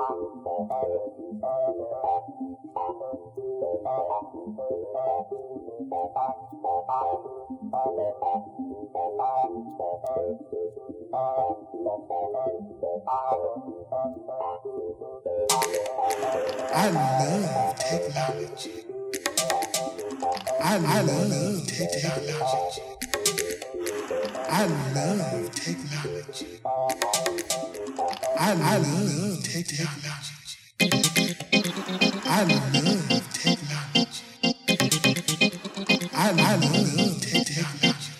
I love technology. I, love technology. I love technology. I, love technology. I love technology. I, love technology.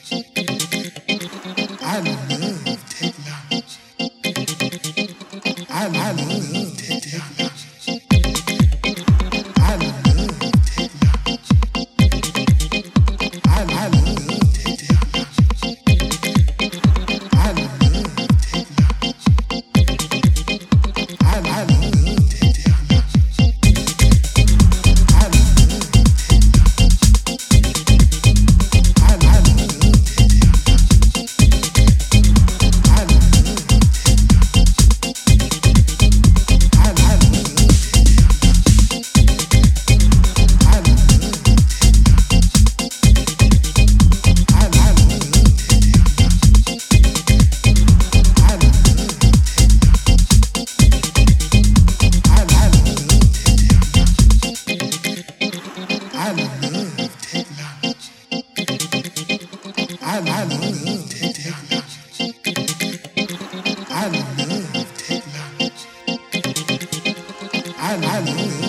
I love technology. I love I, love technology. I love